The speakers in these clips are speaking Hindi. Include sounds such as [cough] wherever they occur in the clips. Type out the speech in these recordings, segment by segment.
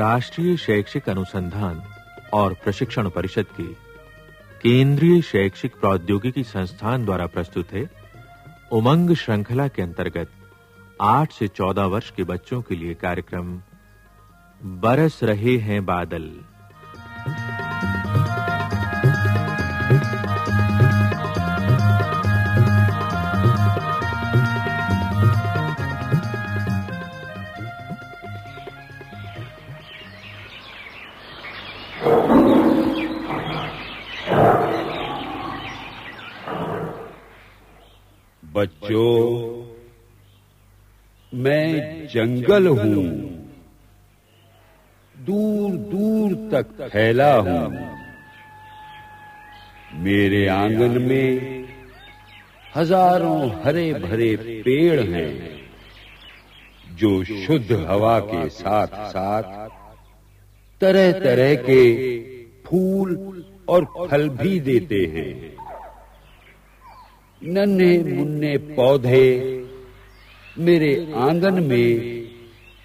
राष्ट्रीय शैक्षिक अनुसंधान और प्रशिक्षण परिषद के केंद्रीय शैक्षिक प्रौद्योगिकी संस्थान द्वारा प्रस्तुत है उमंग श्रृंखला के अंतर्गत 8 से 14 वर्ष के बच्चों के लिए कार्यक्रम बरस रहे हैं बादल। बच्चों मैं जंगल हूँ। दूर दूर तक फैला हूँ। मेरे आँगन में हज़ारों हरे भरे पेड़ हैं, जो शुद्ध हवा के साथ साथ तरह तरह के फूल और फल भी देते हैं। नन्हे मुन्ने पौधे मेरे आँगन में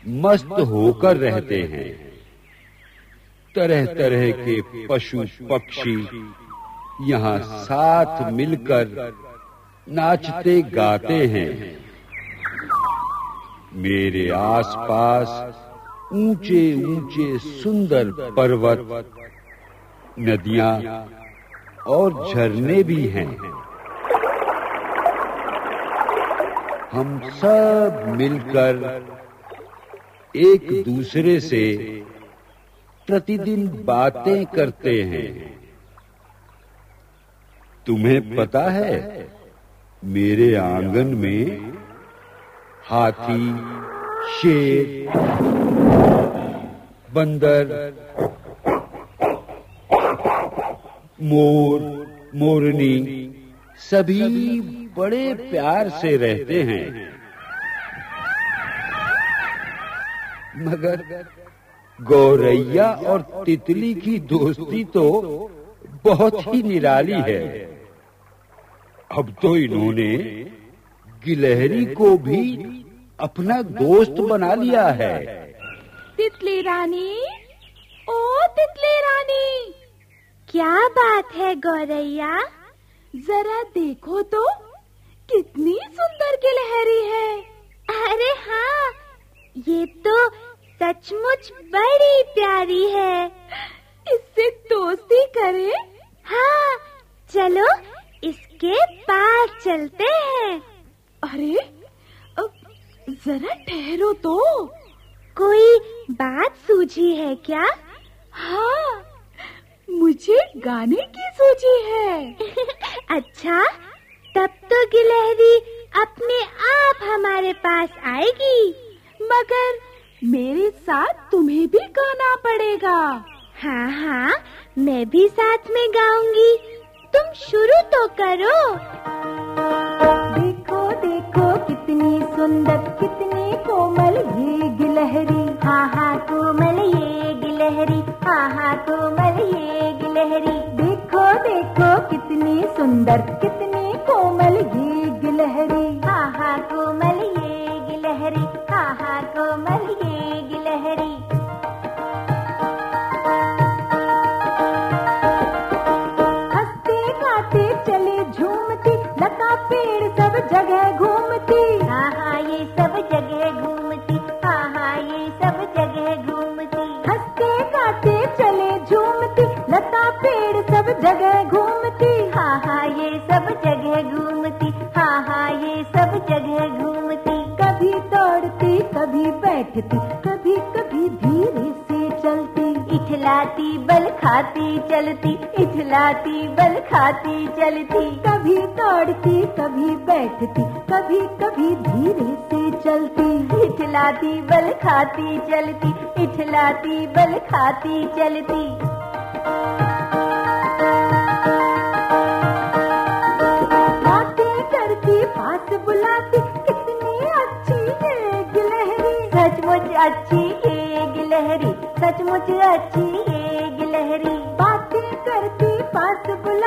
मस्त होकर रहते हैं। तरह तरह के पशु पक्षी यहाँ साथ मिलकर नाचते गाते हैं। मेरे आसपास ऊँचे ऊँचे सुंदर पर्वत, नदियाँ और झरने भी हैं। हम सब मिलकर एक दूसरे से प्रतिदिन बातें करते हैं। तुम्हें पता है, मेरे आँगन में हाथी, शेर, बंदर, मोर, मोरनी, सभी बड़े प्यार से रहते हैं। मगर गौरैया और तितली की दोस्ती तो बहुत ही निराली है। अब तो इन्होंने गिलहरी को भी अपना दोस्त बना लिया है। तितली रानी, ओ तितली रानी, क्या बात है गौरैया? जरा देखो तो। कितनी सुंदर गिलहरी है। अरे हाँ ये तो सचमुच बड़ी प्यारी है। इससे दोस्ती करें? हाँ चलो इसके पास चलते हैं। अरे अब जरा ठहरो तो। कोई बात सूझी है क्या? हाँ मुझे गाने की सूझी है। [laughs] अच्छा तब तो गिलहरी अपने आप हमारे पास आएगी। मगर मेरे साथ तुम्हें भी गाना पड़ेगा। हाँ हाँ मैं भी साथ में गाऊँगी। तुम शुरू तो करो। देखो देखो कितनी सुंदर कितनी कोमल ये गिलहरी। हाँ हाँ कोमल ये गिलहरी। हाँ हाँ कोमल ये गिलहरी। देखो देखो कितनी सुंदर कितनी लता पेड़ सब जगह घूमती खाती चलती, इठलाती, बल खाती चलती। कभी दौड़ती, कभी बैठती, कभी कभी धीरे से चलती। इठलाती, बल खाती चलती, इठलाती, बल खाती चलती। बातें करती, पास बुलाती, कितनी अच्छी है गिलहरी सचमुच अच्छी है गिलहरी सचमुच अच्छी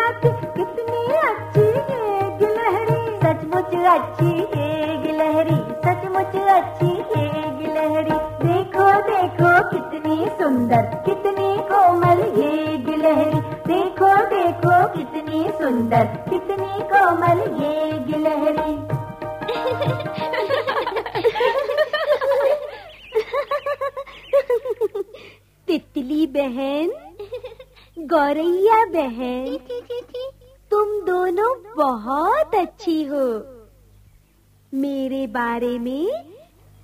बुलाती कितनी अच्छी है गिलहरी सचमुच अच्छी है गिलहरी सचमुच अच्छी है गिलहरी देखो देखो कितनी सुंदर, कितनी कोमल ये गिलहरी देखो देखो कितनी सुंदर, कितनी कोमल ये गिलहरी तितली बहन, गौरैया बहन। तुम दोनों बहुत अच्छी हो। मेरे बारे में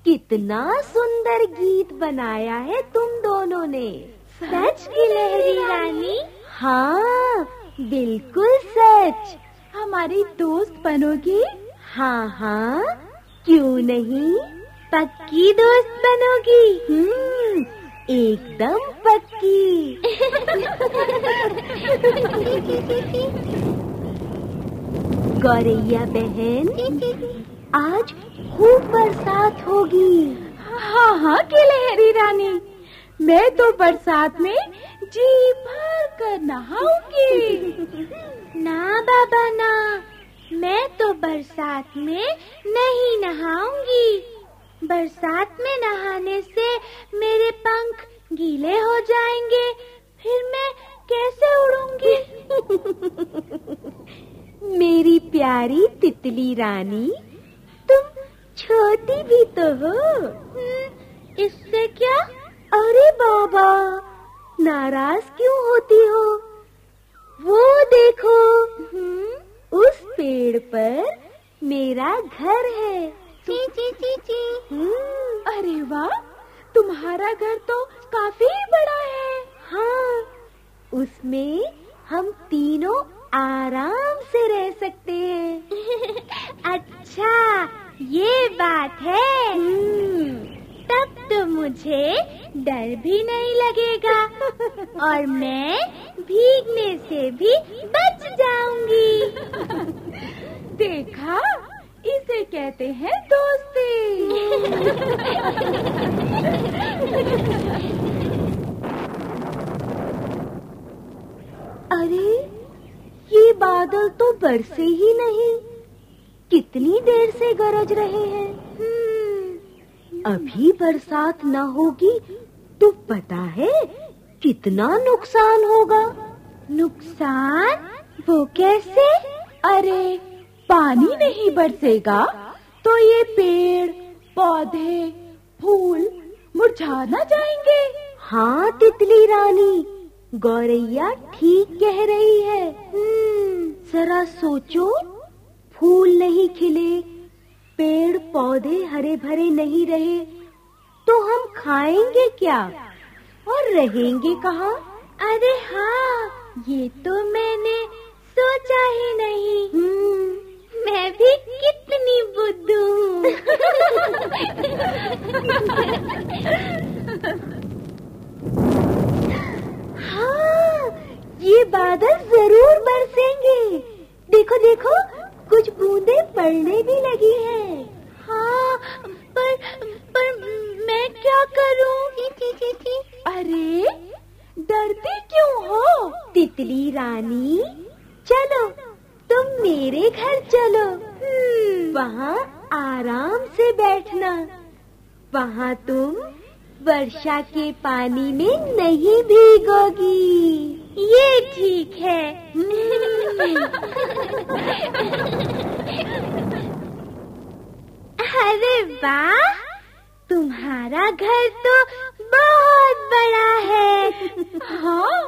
कितना सुंदर गीत बनाया है तुम दोनों ने। सच गिलहरी रानी? हाँ बिल्कुल सच। हमारी दोस्त बनोगी हाँ हाँ क्यों नहीं? पक्की दोस्त बनोगी हम्म एकदम पक्की। [laughs] [laughs] गौरैया बहन आज खूब बरसात होगी। हाँ हाँ गिलहरी रानी। मैं तो बरसात में जी भर कर नहाऊँगी। [laughs] ना बाबा ना। मैं तो बरसात में नहीं नहाऊँगी। बरसात में नहाने से मेरे पंख गीले हो जाएँगे फिर मैं कैसे उड़ूँगी? [laughs] मेरी प्यारी तितली रानी तुम छोटी भी तो हो। इससे क्या? अरे बाबा नाराज़ क्यों होती हो? वो देखो उस पेड़ पर मेरा घर है। ची ची ची ची। अरे वाह तुम्हारा घर तो काफ़ी बड़ा है। हाँ उसमें हम तीनों आराम से रह सकते हैं। [laughs] अच्छा ये बात है। तब तो मुझे डर भी नहीं लगेगा। [laughs] और मैं भीगने से भी बच जाऊँगी। [laughs] देखा इसे कहते हैं दोस्ती अरे ये बादल तो बरसे ही नहीं। कितनी देर से गरज रहे हैं। हम्म, अभी बरसात न होगी तो पता है कितना नुकसान होगा। नुकसान? वो कैसे? अरे पानी नहीं बरसेगा। तो ये पेड़ पौधे फूल मुरझा ना जाएँगे। हाँ तितली रानी गौरैया ठीक कह रही है। हम्म, जरा सोचो फूल नहीं खिले पेड़ पौधे हरे भरे नहीं रहे तो हम खाएँगे क्या? और रहेंगे कहाँ? अरे हाँ ये तो मैंने सोचा ही नहीं। मैं भी कितनी बुद्धू [laughs] [laughs] हाँ ये बादल ज़रूर बरसेंगे। देखो देखो कुछ बूंदे पड़ने भी लगी हैं। हाँ पर पर मैं क्या करूँ? अरे डरती क्यों हो? तितली रानी चलो तुम मेरे घर चलो। वहाँ आराम से बैठना। वहाँ तुम वर्षा के पानी में नहीं भीगोगी। ये ठीक है। अरे वाह तुम्हारा घर तो बहुत बड़ा है। हाँ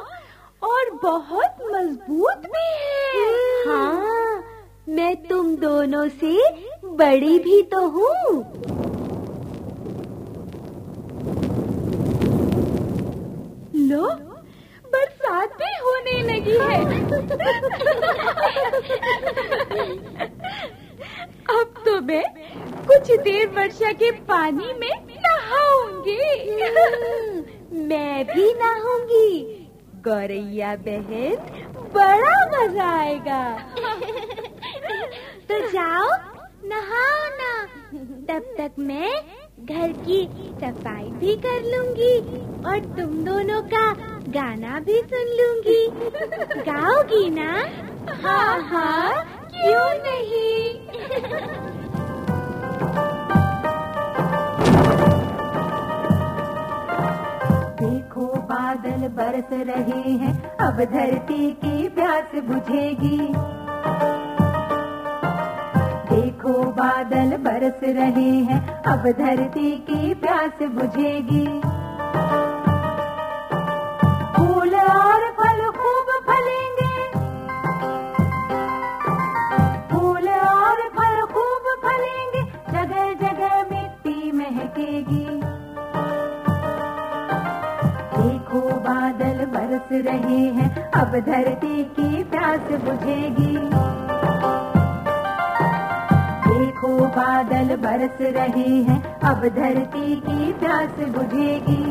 और बहुत मज़बूत भी है। हाँ मैं तुम दोनों से बड़ी भी तो हूँ। लो लगी है। अब तो मैं कुछ देर वर्षा के पानी में नहाऊँगी। मैं भी नहाऊँगी। गौरैया बहन, बड़ा मज़ा आएगा। तो जाओ, नहाओ ना। तब तक मैं घर की सफ़ाई भी कर लूँगी और तुम दोनों का गाना भी सुन लूँगी। गाओगी ना? हाँ हाँ क्यों नहीं? देखो, बादल बरस रहे हैं, अब धरती की प्यास बुझेगी। देखो, बादल बरस रहे हैं, अब धरती की प्यास बुझेगी। बुझेगी देखो बादल बरस रहे हैं अब धरती की प्यास बुझेगी।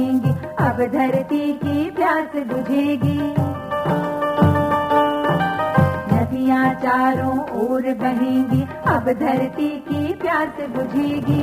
ओर अब धरती की प्यास बुझेगी। नदियाँ चारों ओर बहेंगी, अब धरती की प्यास बुझेगी।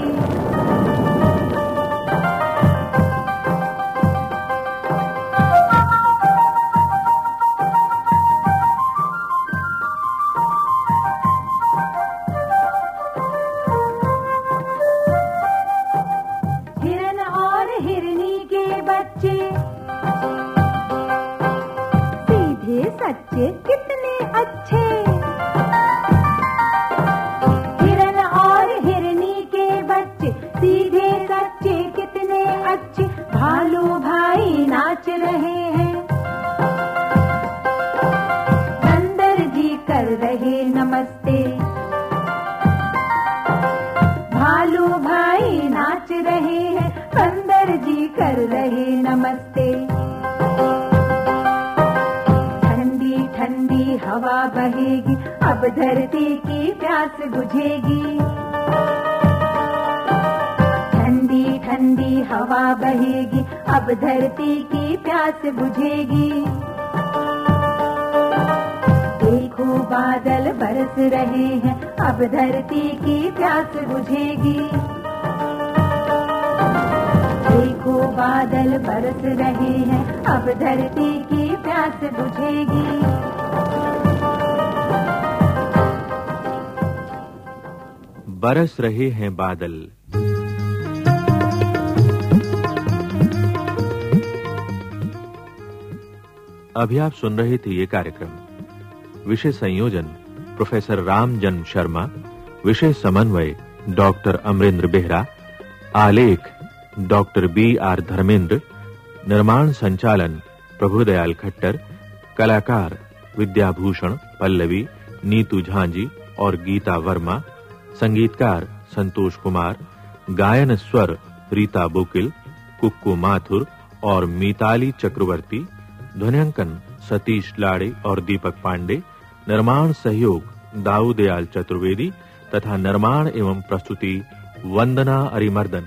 नमस्ते। ठंडी ठंडी हवा बहेगी, अब धरती की प्यास बुझेगी। ठंडी ठंडी हवा बहेगी, अब धरती की प्यास बुझेगी। देखो बादल बरस रहे हैं, अब धरती की प्यास बुझेगी। देखो बादल बरस रहे हैं, अब धरती की प्यास बुझेगी। बरस रहे हैं बादल। अभी आप सुन रहे थे ये कार्यक्रम। विषय संयोजन, प्रोफेसर रामजन शर्मा विषय समन्वय, डॉक्टर अमरेंद्र बेहरा, आलेख डॉक्टर बी आर धर्मेंद्र, निर्माण संचालन प्रभुदयाल खट्टर, कलाकार विद्याभूषण पल्लवी, नीतू झांजी और गीता वर्मा, संगीतकार संतोष कुमार, गायन स्वर रीता बोकिल, कुक्कू माथुर और मीताली चक्रवर्ती, ध्वनियांकन सतीश लाड़े और दीपक पांडे, निर्माण सहयोग दाऊदयाल चतुर्वेदी तथा निर्माण एवं प्रस्तुति वंदना अरिमर्दन।